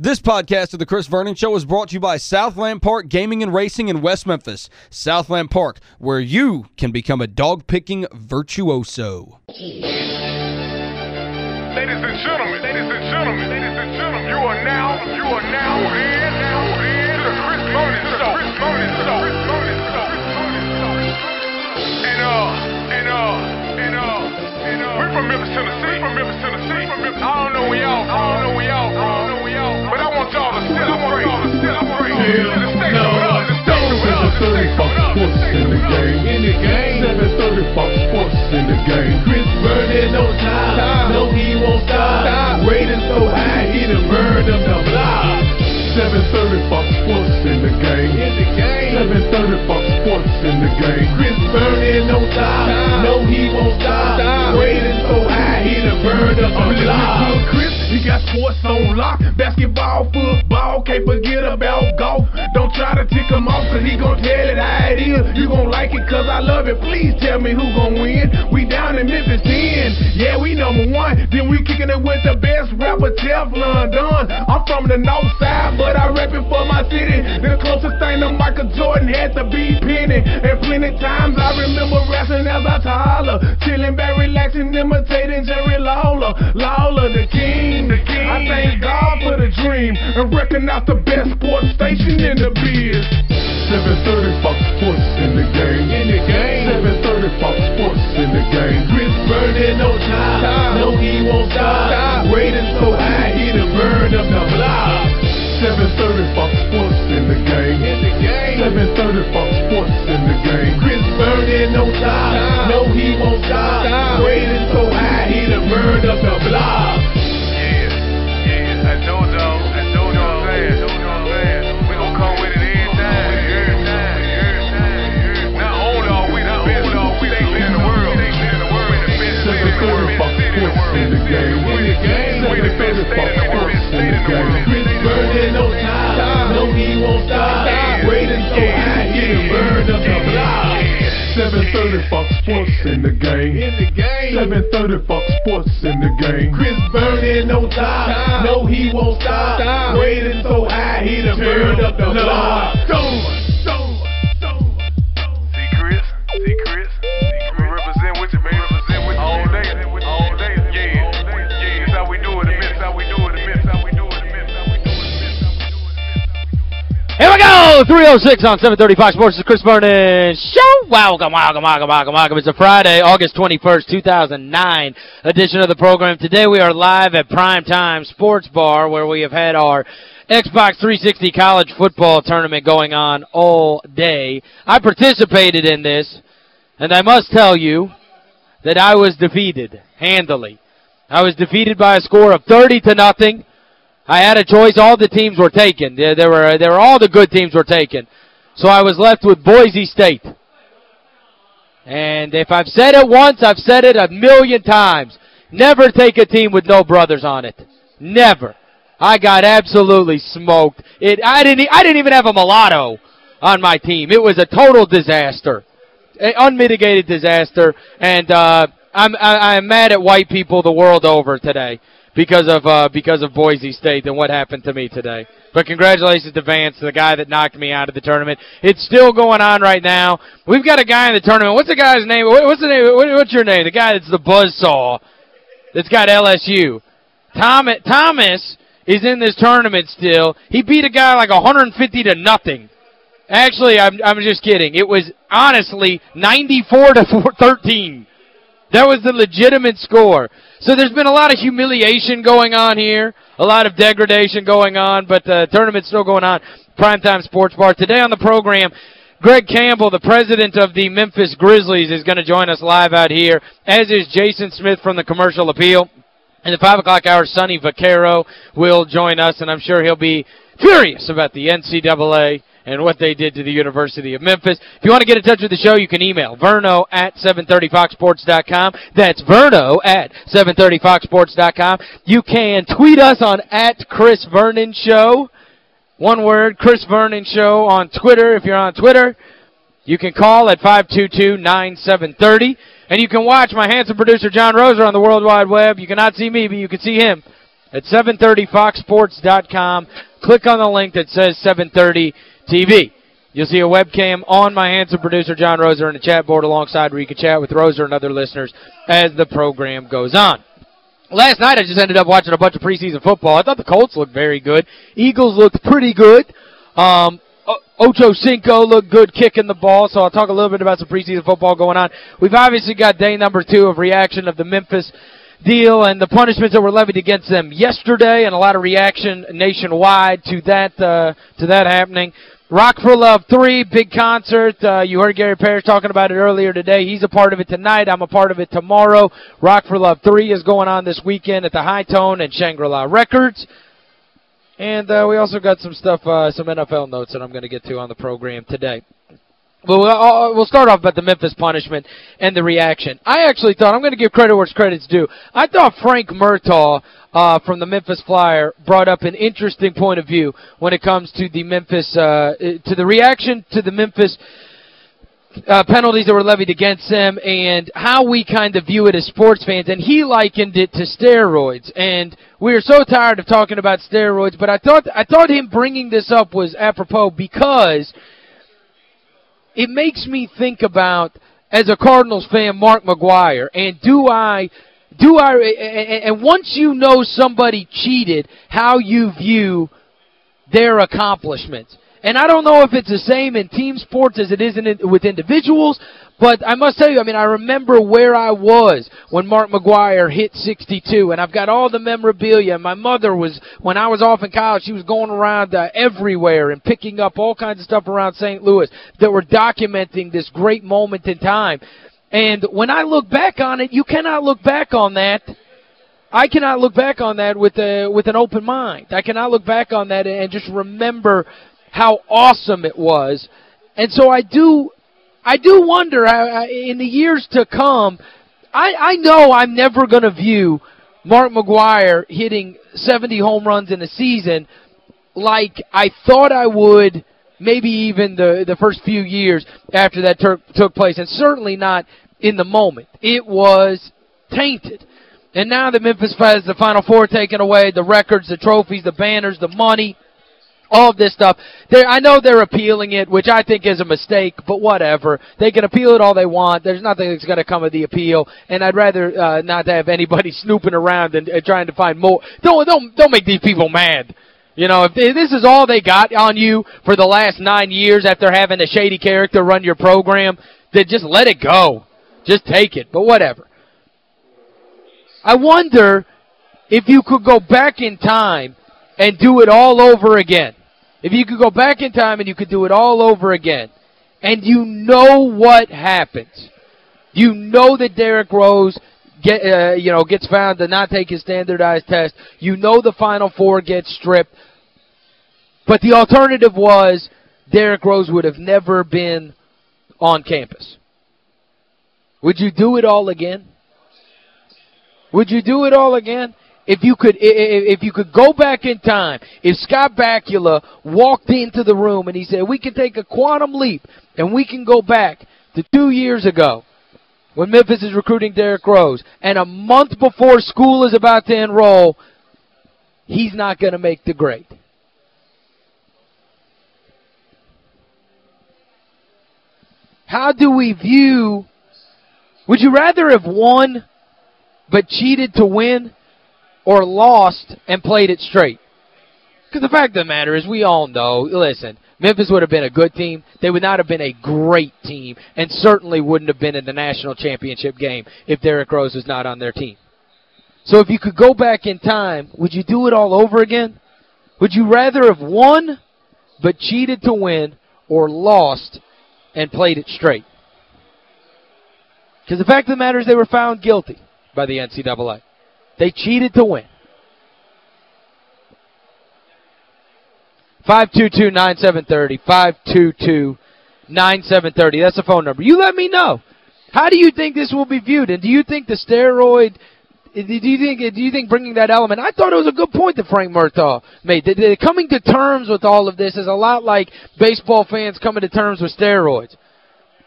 This podcast of the Chris Vernon Show is brought to you by Southland Park Gaming and Racing in West Memphis. Southland Park, where you can become a dog-picking virtuoso. Ladies and gentlemen, ladies and gentlemen, ladies and gentlemen, you are now, you are now in, now in the Chris Vernon Show. Chris Vernon Show. Chris Vernon Show. And uh, and uh, and uh, and uh, we're from Memphis, Tennessee. We're from Memphis, Tennessee. From Memphis. I don't know where y'all. I don't know celebrate. To Then we kicking it with the best rapper, Teflon Don. I'm from the north side, but I rap it for my city. The closest thing to Michael Jordan had to be Penny. And plenty times I remember rapping as I holler. Chilling back, relaxing, imitating Jerry Lawler. Lawler, the king. The king. I thank God for the dream and recognize the best sports station in the biz. 730 Fox Sports in the game. In the game. 730 Fox Sports in the game. Chris Vernon no time. No, he won't stop. Rating so high, he done burned up the block. 730 Fox Sports in the game. In the game. 730 Fox 730 Fox Sports in the game. In the game. 730 Fox Sports in the game. Chris Vernon no time. No, he won't stop. Rating so high, he done burned up the block. See 306 on 735 Sports. This is Chris Vernon Show. Welcome, welcome, welcome, welcome, welcome. It's a Friday, August 21st, 2009 edition of the program. Today we are live at Prime Time Sports Bar where we have had our Xbox 360 college football tournament going on all day. I participated in this, and I must tell you that I was defeated handily. I was defeated by a score of 30 to nothing. I had a choice. All the teams were taken. There, there were there were all the good teams were taken. So I was left with Boise State. And if I've said it once, I've said it a million times. Never take a team with no brothers on it. Never. I got absolutely smoked. It I didn't I didn't even have a mulatto on my team. It was a total disaster. Unmitigated disaster and uh I'm I, I'm mad at white people the world over today because of uh because of Boise State and what happened to me today. But congratulations to Vance, the guy that knocked me out of the tournament. It's still going on right now. We've got a guy in the tournament. What's the guy's name? What's the name? What's your name? The guy that's the buzzsaw that's got LSU. Tom, Thomas is in this tournament still. He beat a guy like 150 to nothing. Actually, I'm I'm just kidding. It was honestly 94 to 13. That was the legitimate score. So there's been a lot of humiliation going on here, a lot of degradation going on, but the tournament's still going on. Primetime Sports Bar. Today on the program, Greg Campbell, the president of the Memphis Grizzlies, is going to join us live out here, as is Jason Smith from the Commercial Appeal. In the 5 o'clock hour, Sonny Vaccaro will join us, and I'm sure he'll be furious about the NCAA and what they did to the University of Memphis. If you want to get in touch with the show, you can email verno at 730foxsports.com. That's verno at 730foxsports.com. You can tweet us on at Chris Vernon Show. One word, Chris Vernon Show on Twitter. If you're on Twitter, you can call at 522-9730. And you can watch my handsome producer, John Roser, on the World Wide Web. You cannot see me, but you can see him at 730foxsports.com. Click on the link that says 730 TV. You'll see a webcam on my handsome producer, John Roser, and a chat board alongside where you can chat with Roser and other listeners as the program goes on. Last night I just ended up watching a bunch of preseason football. I thought the Colts looked very good. Eagles looked pretty good. Um, Ocho Cinco looked good kicking the ball, so I'll talk a little bit about some preseason football going on. We've obviously got day number two of reaction of the Memphis deal and the punishments that were levied against them yesterday and a lot of reaction nationwide to that uh, to that happening. Rock for Love 3, big concert. Uh, you heard Gary Parrish talking about it earlier today. He's a part of it tonight. I'm a part of it tomorrow. Rock for Love 3 is going on this weekend at the Hi-Tone and Shangri-La Records. And uh, we also got some stuff, uh, some NFL notes that I'm going to get to on the program today. Well, uh, we'll start off about the Memphis punishment and the reaction. I actually thought, I'm going to give credit where credit's due. I thought Frank Murtaugh uh, from the Memphis Flyer brought up an interesting point of view when it comes to the Memphis, uh, to the reaction to the Memphis uh, penalties that were levied against them and how we kind of view it as sports fans. And he likened it to steroids. And we are so tired of talking about steroids, but I thought I thought him bringing this up was apropos because – it makes me think about, as a Cardinals fan, Mark McGwire. and do I do I and once you know somebody cheated, how you view their accomplishments. And I don't know if it's the same in team sports as it is in, with individuals, but I must tell you, I mean, I remember where I was when Mark McGwire hit 62, and I've got all the memorabilia. My mother was, when I was off in college, she was going around uh, everywhere and picking up all kinds of stuff around St. Louis that were documenting this great moment in time. And when I look back on it, you cannot look back on that I cannot look back on that with a, with an open mind. I cannot look back on that and just remember how awesome it was. And so I do I do wonder how, in the years to come, I, I know I'm never going to view Mark McGwire hitting 70 home runs in a season like I thought I would maybe even the, the first few years after that took place, and certainly not in the moment. It was tainted. And now that Memphis has the Final Four taken away, the records, the trophies, the banners, the money – all of this stuff. they I know they're appealing it, which I think is a mistake, but whatever. They can appeal it all they want. There's nothing that's going to come of the appeal, and I'd rather uh, not have anybody snooping around and uh, trying to find more. Don't, don't, don't make these people mad. You know, if this is all they got on you for the last nine years after having a shady character run your program, then just let it go. Just take it, but whatever. I wonder if you could go back in time and do it all over again. If you could go back in time and you could do it all over again, and you know what happens. You know that Derrick Rose get uh, you know gets found to not take his standardized test. You know the Final Four gets stripped. But the alternative was Derrick Rose would have never been on campus. Would you do it all again? Would you do it all again? if you could if you could go back in time, if Scott Bakula walked into the room and he said, we can take a quantum leap and we can go back to two years ago when Memphis is recruiting Derrick Rose, and a month before school is about to enroll, he's not going to make the grade. How do we view, would you rather have won but cheated to win or lost and played it straight. Because the fact of the matter is, we all know, listen, Memphis would have been a good team. They would not have been a great team and certainly wouldn't have been in the national championship game if Derrick Rose was not on their team. So if you could go back in time, would you do it all over again? Would you rather have won but cheated to win or lost and played it straight? Because the fact of the matter is they were found guilty by the NCAA. They cheated to win. 522-9730, 522-9730. That's the phone number. You let me know. How do you think this will be viewed? And do you think the steroid do you think do you think bringing that element I thought it was a good point that Frank Murtaugh made. The, coming to terms with all of this is a lot like baseball fans coming to terms with steroids.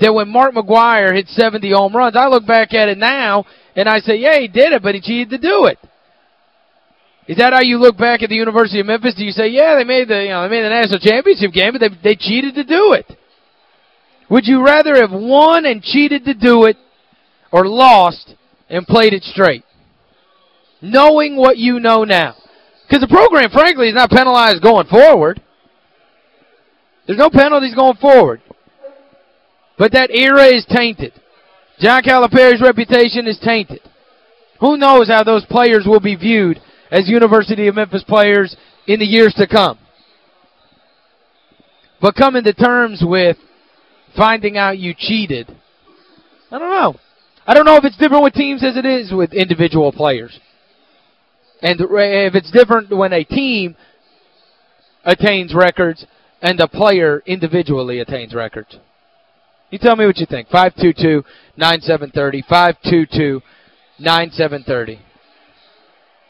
That when Mark McGwire hit 70 home runs, I look back at it now and I say, yeah, he did it, but he cheated to do it. Is that how you look back at the University of Memphis? Do you say, yeah, they made the, you know, they made the national championship game, but they, they cheated to do it? Would you rather have won and cheated to do it or lost and played it straight? Knowing what you know now. Because the program, frankly, is not penalized going forward. There's no penalties going forward. But that era is tainted. John Calipari's reputation is tainted. Who knows how those players will be viewed as University of Memphis players in the years to come. But coming to terms with finding out you cheated, I don't know. I don't know if it's different with teams as it is with individual players. And if it's different when a team attains records and a player individually attains records. You tell me what you think. 522-9730, 522-9730.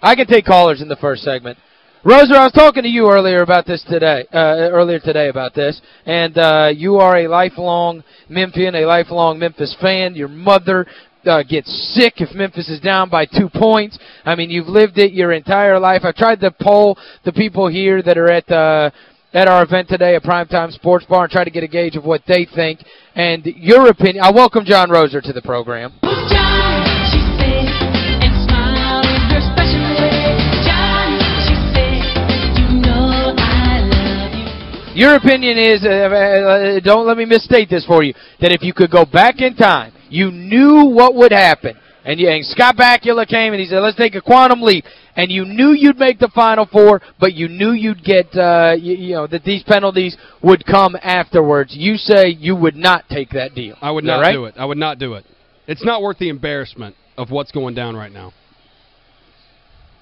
I can take callers in the first segment. Roser, I was talking to you earlier about this today, uh, earlier today about this, and uh, you are a lifelong Memphian, a lifelong Memphis fan. Your mother uh, gets sick if Memphis is down by two points. I mean, you've lived it your entire life. I tried to poll the people here that are at uh, at our event today at Primetime Sports Bar and try to get a gauge of what they think. And your opinion, I welcome John Roser to the program. Your opinion is, uh, uh, don't let me misstate this for you, that if you could go back in time, you knew what would happen, and, you, and Scott Bakula came and he said, let's take a quantum leap, and you knew you'd make the Final Four, but you knew you'd get, uh, you, you know, that these penalties would come afterwards. You say you would not take that deal. I would not right? do it. I would not do it. It's not worth the embarrassment of what's going down right now.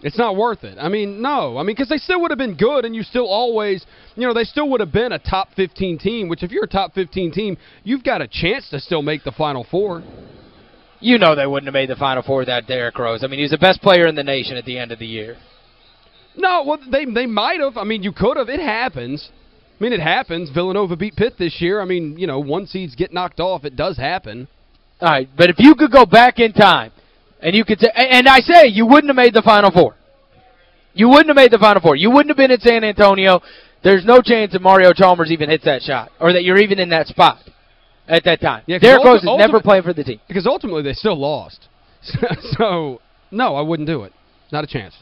It's not worth it. I mean, no. I mean, because they still would have been good, and you still always, you know, they still would have been a top 15 team, which if you're a top 15 team, you've got a chance to still make the Final Four. You know they wouldn't have made the Final Four without Derrick Rose. I mean, he's the best player in the nation at the end of the year. No, well, they they might have. I mean, you could have. It happens. I mean, it happens. Villanova beat Pitt this year. I mean, you know, one seeds get knocked off. It does happen. All right, but if you could go back in time and you could say, and I say you wouldn't have made the Final Four. You wouldn't have made the Final Four. You wouldn't have been in San Antonio. There's no chance that Mario Chalmers even hits that shot or that you're even in that spot at that time. Yeah, Derrick Rose is never playing for the team. Because ultimately they still lost. so, no, I wouldn't do it. Not a chance.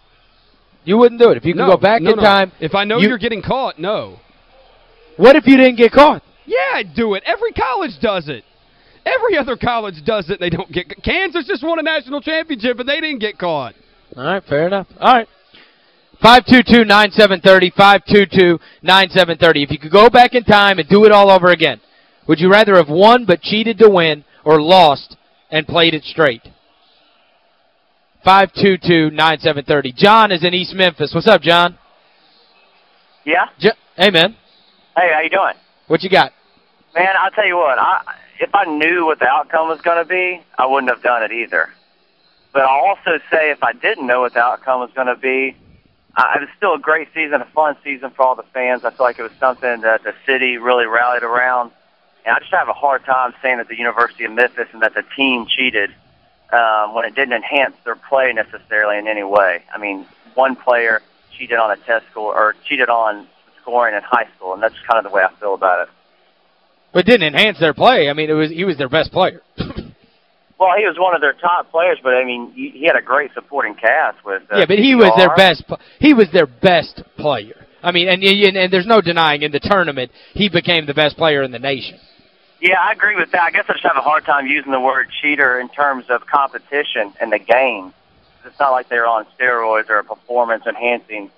You wouldn't do it. If you could no, go back no, in no. time. If I know you, are getting caught, no. What if you didn't get caught? Yeah, I'd do it. Every college does it. Every other college does it. They don't get Kansas just won a national championship and they didn't get caught. All right, fair enough. All right. 522-9730, 522-9730. If you could go back in time and do it all over again, would you rather have won but cheated to win or lost and played it straight? 522-9730. John is in East Memphis. What's up, John? Yeah? hey, man. Hey, how you doing? What you got? Man, I'll tell you what. I If I knew what the outcome was going to be, I wouldn't have done it either. But I'll also say if I didn't know what the outcome was going to be, uh, it was still a great season, a fun season for all the fans. I feel like it was something that the city really rallied around. And I just have a hard time saying that the University of Memphis and that the team cheated um, when it didn't enhance their play necessarily in any way. I mean, one player cheated on a test score or cheated on scoring in high school, and that's kind of the way I feel about it. But it didn't enhance their play. I mean, it was he was their best player. Well, he was one of their top players, but I mean, he had a great supporting cast with uh, Yeah, but he was their best he was their best player. I mean, and, and and there's no denying in the tournament he became the best player in the nation. Yeah, I agree with that. I guess I just have a hard time using the word cheater in terms of competition in the game. It's not like they were on steroids or a performance-enhancing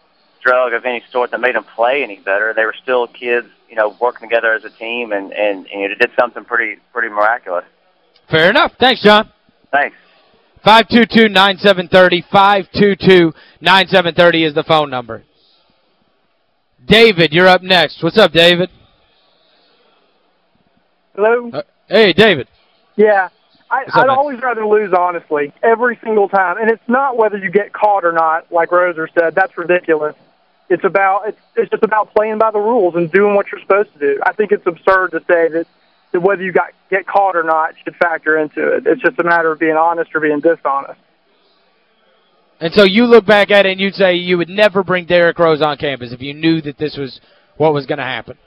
drug of any sort that made them play any better. They were still kids, you know, working together as a team, and and, and it did something pretty pretty miraculous. Fair enough. Thanks, John. Thanks. 522-9730, 522-9730 is the phone number. David, you're up next. What's up, David? Hello? Uh, hey, David. Yeah. I, up, I'd man? always rather lose, honestly, every single time. And it's not whether you get caught or not, like Roser said. That's ridiculous. It's about it's it's just about playing by the rules and doing what you're supposed to do. I think it's absurd to say that, that whether you got get caught or not should factor into it. It's just a matter of being honest or being dishonest. And so you look back at it and you'd say you would never bring Derrick Rose on campus if you knew that this was what was going to happen.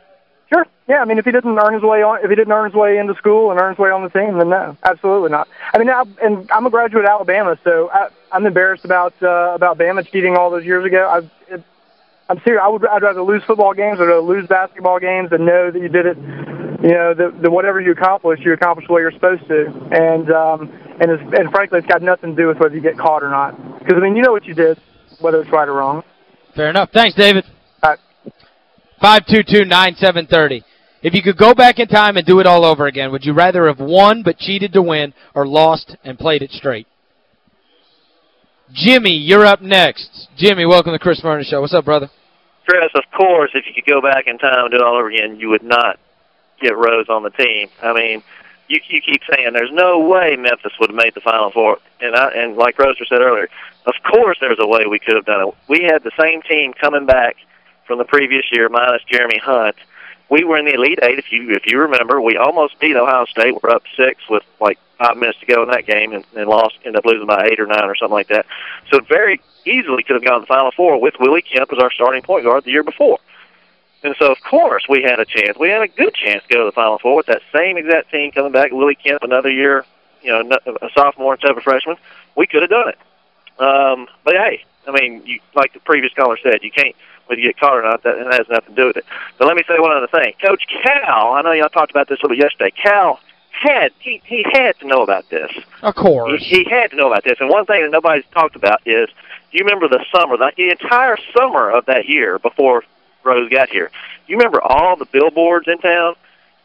Sure. Yeah, I mean, if he didn't earn his way on, if he didn't earn his way into school and earn his way on the team, then no, absolutely not. I mean, I, and I'm a graduate of Alabama, so I, I'm embarrassed about uh, about Bama cheating all those years ago. I, it, I'm serious. I would I'd rather lose football games or lose basketball games than know that you did it. You know, that, that whatever you accomplish, you accomplished what you're supposed to. And um, and it's, and frankly, it's got nothing to do with whether you get caught or not. Because I mean, you know what you did, whether it's right or wrong. Fair enough. Thanks, David. All right. 522-9730. If you could go back in time and do it all over again, would you rather have won but cheated to win or lost and played it straight? Jimmy, you're up next. Jimmy, welcome to Chris Vernon Show. What's up, brother? Chris, of course, if you could go back in time and do it all over again, you would not get Rose on the team. I mean, you you keep saying there's no way Memphis would have made the Final Four, and I and like Roser said earlier, of course there's a way we could have done it. We had the same team coming back from the previous year minus Jeremy Hunt. We were in the Elite Eight, if you if you remember. We almost beat Ohio State. We're up six with like five minutes to go in that game, and, and lost, ended up losing by eight or nine or something like that. So very easily could have gone to the Final Four with Willie Kemp as our starting point guard the year before. And so, of course, we had a chance. We had a good chance to go to the Final Four with that same exact team coming back. Willie Kemp another year, you know, a sophomore instead of a freshman. We could have done it. Um, but hey, I mean, you like the previous caller said, you can't whether you get caught or not. That it has nothing to do with it. But let me say one other thing. Coach Cal, I know y'all talked about this a little yesterday. Cal had he he had to know about this. Of course. He, he had to know about this. And one thing that nobody's talked about is, you remember the summer, the, the entire summer of that year before Rose got here? You remember all the billboards in town?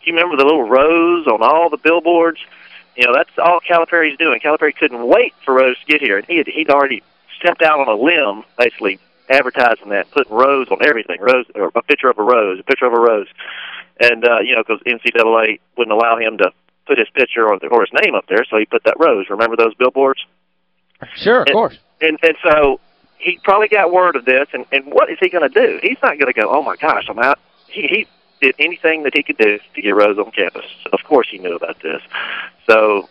You remember the little rose on all the billboards? You know, that's all Calipari's doing. Calipari couldn't wait for Rose to get here, and he had, he'd already stepped out on a limb, basically advertising that, putting rose on everything, rose or a picture of a rose, a picture of a rose, and uh, you know, because NCAA wouldn't allow him to put his picture or, or his name up there, so he put that rose. Remember those billboards? Sure, of and, course. And and so he probably got word of this, and and what is he going to do? He's not going to go, oh my gosh, I'm out. He he did anything that he could do to get Rose on campus. Of course he knew about this. So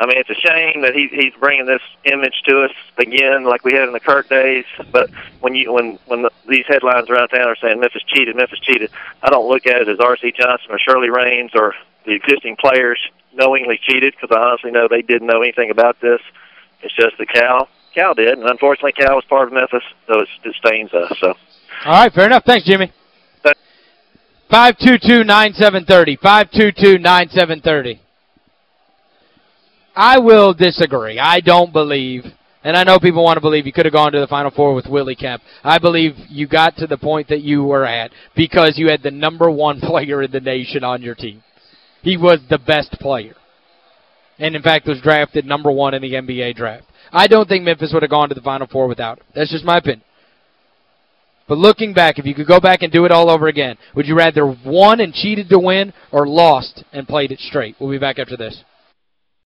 I mean, it's a shame that he, he's bringing this image to us again, like we had in the Kirk days. But when you when when the, these headlines around town are saying Memphis cheated, Memphis cheated, I don't look at it as R.C. Johnson or Shirley Raines or the existing players knowingly cheated because I honestly know they didn't know anything about this. It's just the Cal Cal did, and unfortunately Cal was part of Memphis, so it, it stains us. So. All right, fair enough. Thanks, Jimmy. Five two two nine seven thirty. Five two two nine seven thirty. I will disagree. I don't believe, and I know people want to believe you could have gone to the Final Four with Willie Kemp. I believe you got to the point that you were at because you had the number one player in the nation on your team. He was the best player. And, in fact, was drafted number one in the NBA draft. I don't think Memphis would have gone to the Final Four without him. That's just my opinion. But looking back, if you could go back and do it all over again, would you rather won and cheated to win or lost and played it straight? We'll be back after this.